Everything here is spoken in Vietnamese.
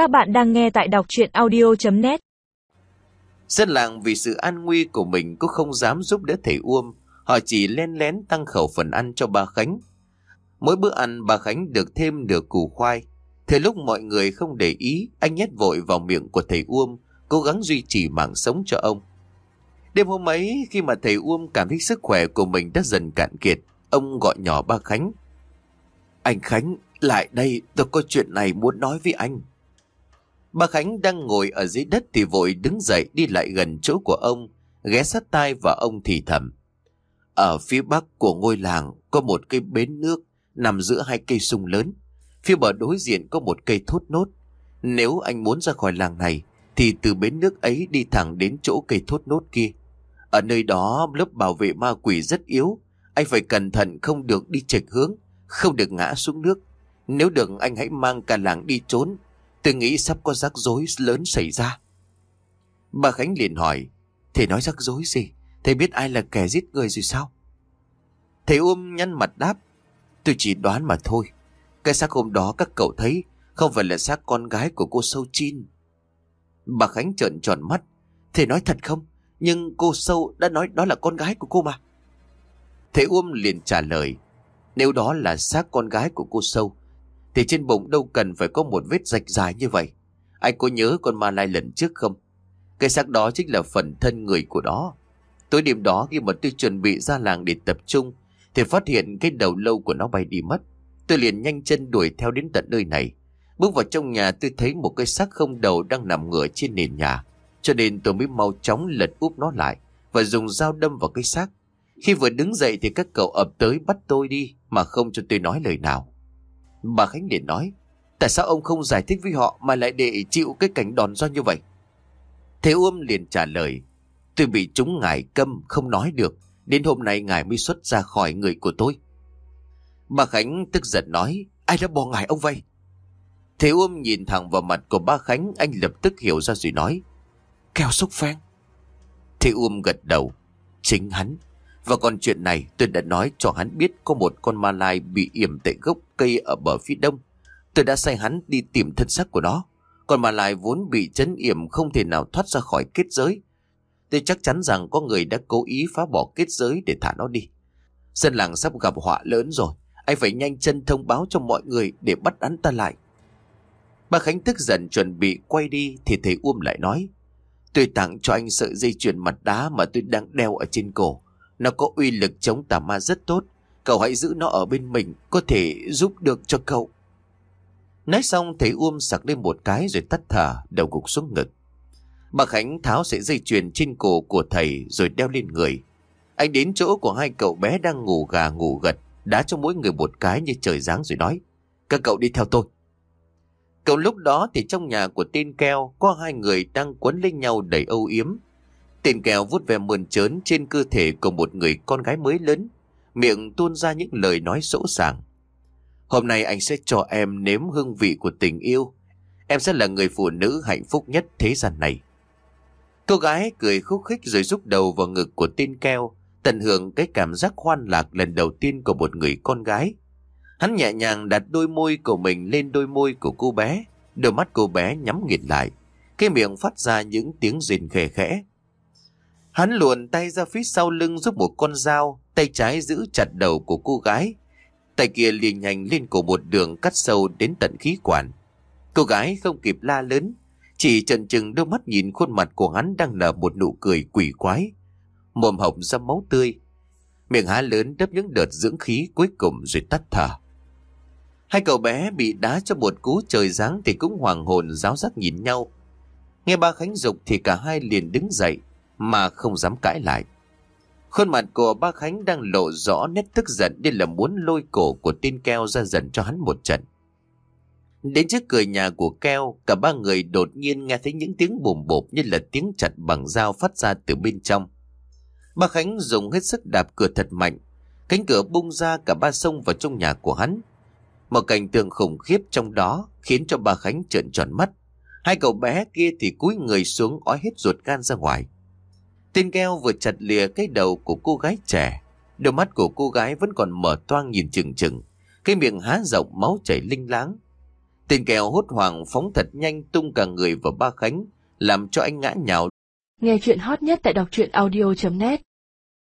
Các bạn đang nghe tại đọc chuyện audio.net Dân làng vì sự an nguy của mình cũng không dám giúp đỡ thầy Uông. Họ chỉ len lén tăng khẩu phần ăn cho bà Khánh. Mỗi bữa ăn bà Khánh được thêm được củ khoai. thế lúc mọi người không để ý, anh nhét vội vào miệng của thầy Uông, cố gắng duy trì mạng sống cho ông. Đêm hôm ấy, khi mà thầy Uông cảm thấy sức khỏe của mình đã dần cạn kiệt, ông gọi nhỏ ba Khánh. Anh Khánh, lại đây, tôi có chuyện này muốn nói với anh. Bà Khánh đang ngồi ở dưới đất thì vội đứng dậy đi lại gần chỗ của ông, ghé sát tai và ông thì thầm. Ở phía bắc của ngôi làng có một cây bến nước nằm giữa hai cây sung lớn. Phía bờ đối diện có một cây thốt nốt. Nếu anh muốn ra khỏi làng này thì từ bến nước ấy đi thẳng đến chỗ cây thốt nốt kia. Ở nơi đó lớp bảo vệ ma quỷ rất yếu. Anh phải cẩn thận không được đi chệch hướng, không được ngã xuống nước. Nếu được anh hãy mang cả làng đi trốn Tôi nghĩ sắp có rắc rối lớn xảy ra. Bà Khánh liền hỏi, thầy nói rắc rối gì? Thầy biết ai là kẻ giết người rồi sao? Thầy ôm nhăn mặt đáp, tôi chỉ đoán mà thôi. Cái xác hôm đó các cậu thấy không phải là xác con gái của cô Sâu Chin. Bà Khánh trợn tròn mắt, thầy nói thật không? Nhưng cô Sâu đã nói đó là con gái của cô mà. Thầy Uông liền trả lời, nếu đó là xác con gái của cô Sâu, thì trên bụng đâu cần phải có một vết rạch dài như vậy. Anh có nhớ con ma lai lần trước không? Cái xác đó chính là phần thân người của đó. Tối đêm đó khi mà tôi chuẩn bị ra làng để tập trung, thì phát hiện cái đầu lâu của nó bay đi mất. Tôi liền nhanh chân đuổi theo đến tận nơi này. Bước vào trong nhà, tôi thấy một cái xác không đầu đang nằm ngửa trên nền nhà. Cho nên tôi mới mau chóng lật úp nó lại và dùng dao đâm vào cái xác. Khi vừa đứng dậy thì các cậu ập tới bắt tôi đi, mà không cho tôi nói lời nào. Bà Khánh liền nói, Tại sao ông không giải thích với họ Mà lại để chịu cái cảnh đòn do như vậy? Thế Uông liền trả lời, Tôi bị chúng ngài câm không nói được, Đến hôm nay ngài mới xuất ra khỏi người của tôi. Bà Khánh tức giận nói, Ai đã bỏ ngài ông vậy? Thế Uông nhìn thẳng vào mặt của ba Khánh, Anh lập tức hiểu ra rồi nói Kèo xúc phen Thế Uông gật đầu, Chính hắn và còn chuyện này tôi đã nói cho hắn biết có một con ma lai bị yểm tại gốc cây ở bờ phía đông. Tôi đã sai hắn đi tìm thân xác của nó. Còn ma lai vốn bị chấn yểm không thể nào thoát ra khỏi kết giới. Tôi chắc chắn rằng có người đã cố ý phá bỏ kết giới để thả nó đi. Dân làng sắp gặp họa lớn rồi. Anh phải nhanh chân thông báo cho mọi người để bắt hắn ta lại. Bà Khánh tức giận chuẩn bị quay đi thì thầy Uông lại nói. Tôi tặng cho anh sợi dây chuyền mặt đá mà tôi đang đeo ở trên cổ. Nó có uy lực chống tà ma rất tốt. Cậu hãy giữ nó ở bên mình, có thể giúp được cho cậu. Nói xong thầy Uông sặc lên một cái rồi tắt thở, đầu gục xuống ngực. Bà Khánh tháo sợi dây chuyền trên cổ của thầy rồi đeo lên người. Anh đến chỗ của hai cậu bé đang ngủ gà ngủ gật, đá cho mỗi người một cái như trời giáng rồi nói. Các cậu đi theo tôi. Cậu lúc đó thì trong nhà của tên keo có hai người đang quấn lên nhau đầy âu yếm. Tên kèo vút về mườn trớn trên cơ thể của một người con gái mới lớn, miệng tuôn ra những lời nói sỗ sàng. Hôm nay anh sẽ cho em nếm hương vị của tình yêu. Em sẽ là người phụ nữ hạnh phúc nhất thế gian này. Cô gái cười khúc khích rồi rút đầu vào ngực của tên keo, tận hưởng cái cảm giác hoan lạc lần đầu tiên của một người con gái. Hắn nhẹ nhàng đặt đôi môi của mình lên đôi môi của cô bé, đôi mắt cô bé nhắm nghiền lại, cái miệng phát ra những tiếng rên khẽ khẽ. Hắn luồn tay ra phía sau lưng giúp một con dao, tay trái giữ chặt đầu của cô gái. Tay kia liền nhanh lên cổ một đường cắt sâu đến tận khí quản. Cô gái không kịp la lớn, chỉ chần chừng đôi mắt nhìn khuôn mặt của hắn đang nở một nụ cười quỷ quái. Mồm hồng ra máu tươi. Miệng há lớn đắp những đợt dưỡng khí cuối cùng rồi tắt thở. Hai cậu bé bị đá cho một cú trời giáng thì cũng hoàng hồn giáo giác nhìn nhau. Nghe ba Khánh dục thì cả hai liền đứng dậy, mà không dám cãi lại. Khuôn mặt của ba Khánh đang lộ rõ nét tức giận nên là muốn lôi cổ của tên keo ra dần cho hắn một trận. Đến trước cửa nhà của keo, cả ba người đột nhiên nghe thấy những tiếng bùm bộp như là tiếng chặt bằng dao phát ra từ bên trong. Ba Khánh dùng hết sức đạp cửa thật mạnh, cánh cửa bung ra cả ba sông vào trong nhà của hắn. Một cảnh tượng khủng khiếp trong đó khiến cho ba Khánh trợn tròn mắt. Hai cậu bé kia thì cúi người xuống ói hết ruột gan ra ngoài. Tên keo vừa chặt lìa cái đầu của cô gái trẻ. Đôi mắt của cô gái vẫn còn mở toang nhìn chừng chừng. Cái miệng há rộng máu chảy linh láng. Tên gheo hốt hoảng phóng thật nhanh tung cả người vào ba Khánh, làm cho anh ngã nhào. Nghe chuyện hot nhất tại đọc truyện audio.net